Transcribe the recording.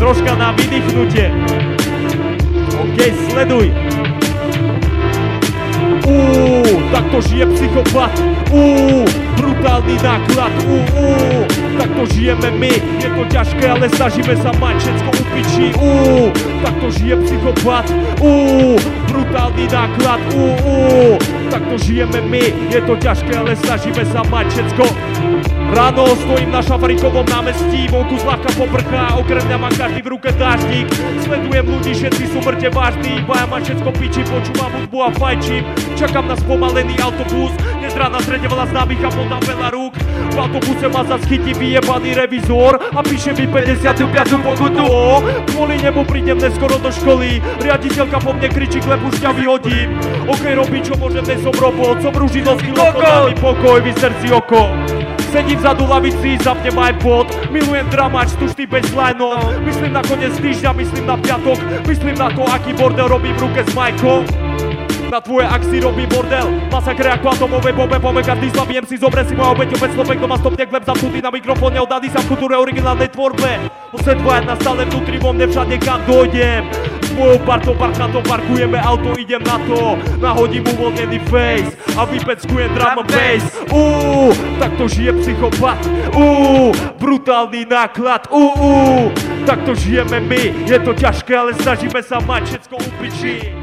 troška na vydýchnutie. OK, sleduj. Uuu, takto žije psychopat. Uuu, brutálny náklad. Uuu, takto žijeme my. Je to ťažké, ale snažíme sa mať všetko u piči. Uuu, takto žije psychopat. Uuu, brutálny náklad. Uuu, takto žijeme my. Je to ťažké, ale snažíme sa mať všetko Ráno stojím na šafarikovom námestí, vonku zľahka poprchá, okrem mňa mám každý v ruke dáždik. Sledujem ľudí, všetci sú mŕte vážni, iba ja mám všetko piči, počúvam hudbu a fajčím. Čakám na spomalený autobus, veľa známych a podám veľa rúk. V autobuse ma zas chytí vyjebaný revizor a píše mi 55 pokutu. Kvôli nemu prídem neskoro do školy, riaditeľka po mne kričí, klep už ťa vyhodím. OK, robí čo môžem, dnes som robot, som ružinovský loko, daj mi pokoj, vyser si oko. Sedím vzadu lavici, zapnem iPod Milujem dramač, tušný baseline Myslím na koniec týždňa, myslím na piatok Myslím na to, aký bordel robím v ruke s Majkom na tvoje akci robí bordel. Masakre ako atomové bombe, pome každý slabý MC Zobre si moja obeť, opäť slopek doma stopne klep zapnutý na mikrofóne Oddaný sa v kultúre originálnej tvorbe. Musím dvojať na stále vnútri vo mne všade kam dojdem. S mojou partou parkantom parkujeme auto, idem na to. Nahodím uvoľnený face a vypeckujem drum and bass. Uuu, takto žije psychopat. Uuu, brutálny náklad. Uuu, takto žijeme my. Je to ťažké, ale snažíme sa mať všetko u piči